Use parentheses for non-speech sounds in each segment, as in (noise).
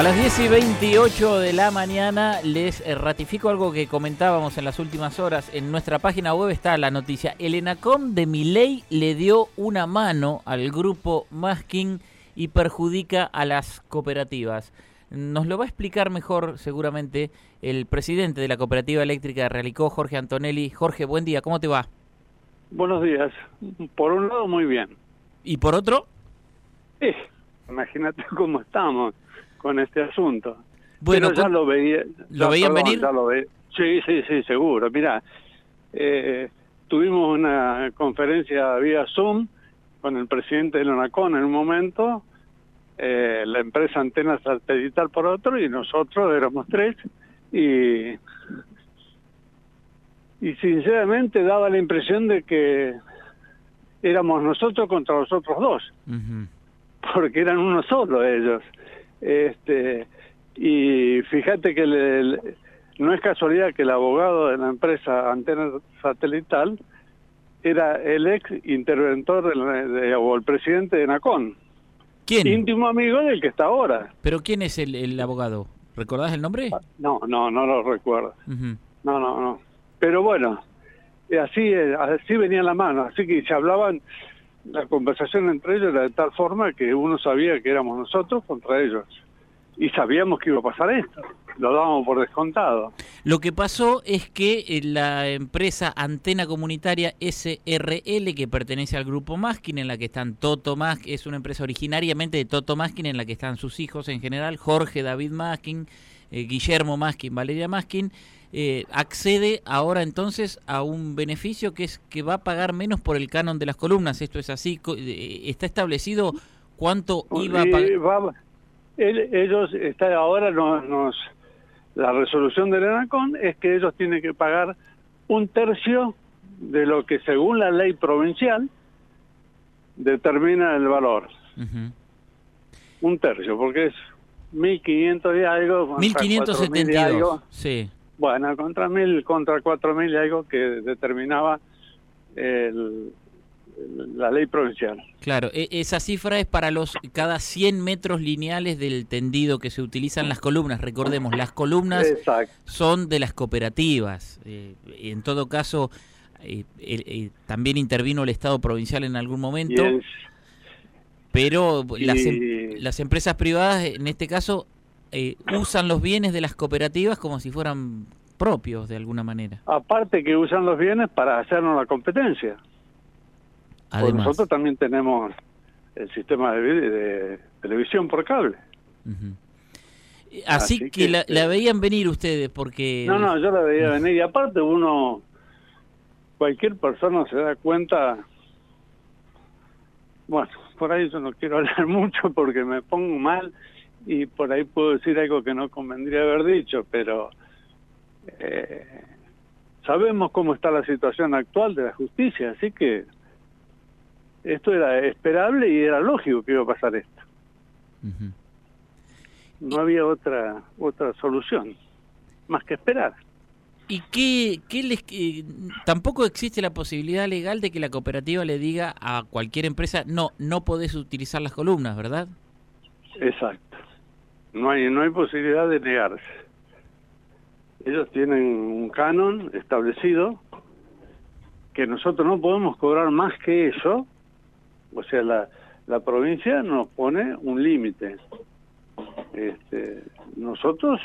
A las 10 y 28 de la mañana les eh, ratifico algo que comentábamos en las últimas horas. En nuestra página web está la noticia. El ENACOM de Miley le dio una mano al grupo Masking y perjudica a las cooperativas. Nos lo va a explicar mejor seguramente el presidente de la Cooperativa Eléctrica de Realicó, Jorge Antonelli. Jorge, buen día, ¿cómo te va? Buenos días. Por un lado, muy bien. ¿Y por otro? Eh, imagínate (laughs) cómo estamos con este asunto. Bueno, ya lo veía. ¿Lo veían venir? sí, sí, sí, seguro. Mira, eh, tuvimos una conferencia vía Zoom con el presidente de Lonacón en un momento, eh, la empresa Antena Satelital por otro, y nosotros éramos tres, y, y sinceramente daba la impresión de que éramos nosotros contra los otros dos, (laughs) porque eran uno solo ellos. Este, y fíjate que no es casualidad que el abogado de la empresa Antena Satelital era el ex interventor o el presidente de Nacon. ¿Quién? Íntimo amigo del que está ahora. ¿Pero quién es el, abogado? ¿Recordás el nombre? No, no, no lo recuerdo. No, no, no. Pero bueno, así, así venía la mano. Así que se hablaban la conversación entre ellos era de tal forma que uno sabía que éramos nosotros contra ellos. Y sabíamos que iba a pasar esto. Lo dábamos por descontado. Lo que pasó es que eh, la empresa Antena Comunitaria SRL, que pertenece al grupo Maskin, en la que están Toto Maskin, es una empresa originariamente de Toto Maskin, en la que están sus hijos en general, Jorge David Maskin, eh, Guillermo Maskin, Valeria Maskin, eh, accede ahora entonces a un beneficio que es que va a pagar menos por el canon de las columnas. Esto es así, eh, está establecido cuánto iba a pagar. ellos está ahora nos, la resolución del ENACON es que ellos tienen que pagar un tercio de lo que según la ley provincial determina el valor. Un tercio, porque es 1.500 y algo. 1.572, sí. Bueno, contra mil, contra cuatro mil y algo que determinaba el, la ley provincial. Claro, e, esa cifra es para los cada 100 metros lineales del tendido que se utilizan las columnas. Recordemos, las columnas son de las cooperativas. Eh, en todo caso, eh, eh, también intervino el Estado provincial en algún momento. Pero las, em, las empresas privadas, en este caso, eh, usan los bienes de las cooperativas como si fueran propios de alguna manera. Aparte que usan los bienes para hacernos la competencia. Además. nosotros también tenemos el sistema de, televisión por cable. Así, que, la, la, veían venir ustedes porque... No, no, yo la veía venir y aparte uno, cualquier persona se da cuenta, bueno, por ahí yo no quiero (laughs) hablar mucho porque me pongo mal, y por ahí puedo decir algo que no convendría haber dicho, pero eh, sabemos cómo está la situación actual de la justicia, así que esto era esperable y era lógico que iba a pasar esto. No había otra otra solución más que esperar. ¿Y qué, qué les, tampoco existe la posibilidad legal de que la cooperativa le diga a cualquier empresa, no, no podés utilizar las columnas, ¿verdad? Exacto. No hay, no hay posibilidad de negarse. Ellos tienen un canon establecido que nosotros no podemos cobrar más que eso. O sea, la, la provincia nos pone un límite. Este, nosotros,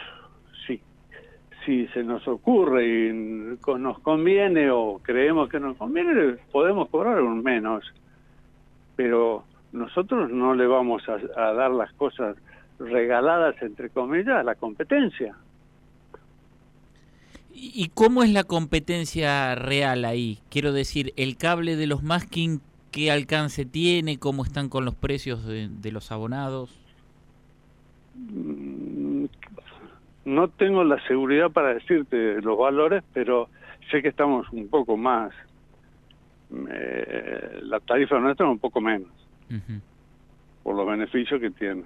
si, si se nos ocurre y nos conviene o creemos que nos conviene, podemos cobrar un menos. Pero nosotros no le vamos a dar las cosas regaladas, entre comillas, a la competencia. ¿Y cómo es la competencia real ahí? Quiero decir, el cable de los masking, ¿qué alcance tiene? ¿Cómo están con los precios de, los abonados? Mm, no tengo la seguridad para decirte los valores, pero sé que estamos un poco más. Eh, la tarifa nuestra es un poco menos, por los beneficios que tiene.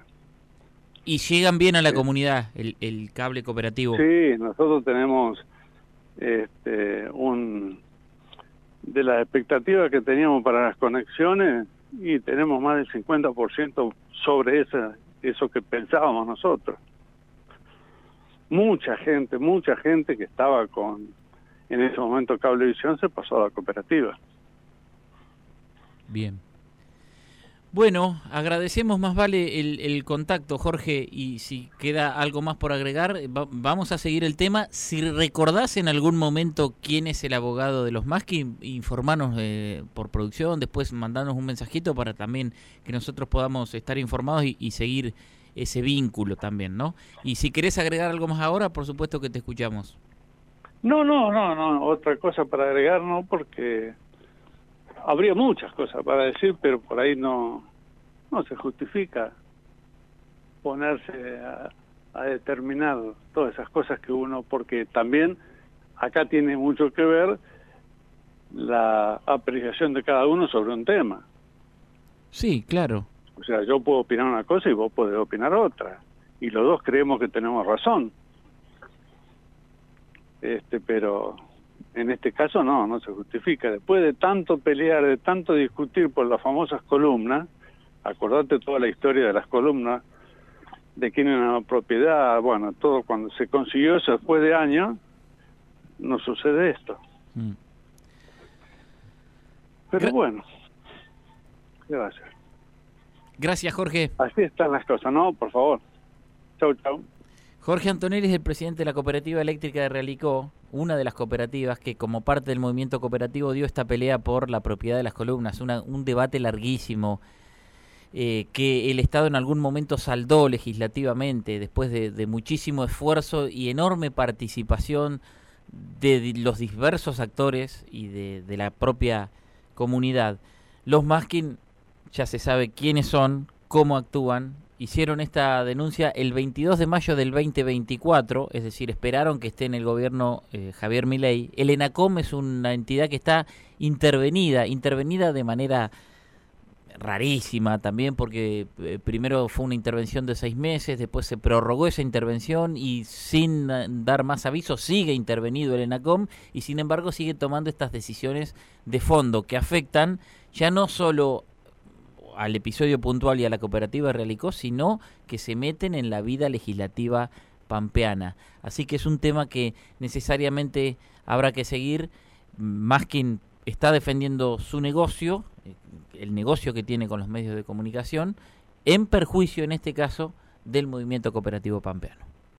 ¿Y llegan bien a la comunidad el, el, cable cooperativo? Sí, nosotros tenemos este, un de las expectativas que teníamos para las conexiones y tenemos más del 50% sobre esa, eso que pensábamos nosotros. mucha gente, mucha gente que estaba con, en ese momento Cablevisión se pasó a la cooperativa. Bien. Bueno, agradecemos más vale el, contacto, Jorge, y si queda algo más por agregar, vamos a seguir el tema. Si recordás en algún momento quién es el abogado de los que informanos eh, por producción, después mandanos un mensajito para también que nosotros podamos estar informados y, seguir ese vínculo también, ¿no? Y si querés agregar algo más ahora, por supuesto que te escuchamos. No, no, no, no, otra cosa para agregar, no, porque habría muchas cosas para decir, pero por ahí no, no se justifica ponerse a, determinar todas esas cosas que uno, porque también acá tiene mucho que ver la apreciación de cada uno sobre un tema. Sí, claro. O sea, yo puedo opinar una cosa y vos podés opinar otra. Y los dos creemos que tenemos razón. Este, pero en este caso no, no se justifica. Después de tanto pelear, de tanto discutir por las famosas columnas, acordate toda la historia de las columnas, de quién era la propiedad, bueno, todo cuando se consiguió eso después de años, no sucede esto. Mm. Pero bueno, gracias. Gracias, Jorge. Así están las cosas, ¿no? Por favor. Chau, chau. Jorge Antonelli es el presidente de la Cooperativa Eléctrica de Realicó, una de las cooperativas que como parte del movimiento cooperativo dio esta pelea por la propiedad de las columnas, un debate larguísimo eh, que el Estado en algún momento saldó legislativamente después de, muchísimo esfuerzo y enorme participación de los diversos actores y de, de la propia comunidad. Los Maskin ya se sabe quiénes son, cómo actúan hicieron esta denuncia el 22 de mayo del 2024, es decir, esperaron que esté en el gobierno eh, Javier Milei. El ENACOM es una entidad que está intervenida, intervenida de manera rarísima también porque eh, primero fue una intervención de seis meses, después se prorrogó esa intervención y sin eh, dar más aviso sigue intervenido el ENACOM y sin embargo sigue tomando estas decisiones de fondo que afectan ya no solo al episodio puntual y a la cooperativa Realicó, sino que se meten en la vida legislativa pampeana. Así que es un tema que necesariamente habrá que seguir, más quien está defendiendo su negocio, eh, el negocio que tiene con los medios de comunicación, en perjuicio en este caso del movimiento cooperativo pampeano.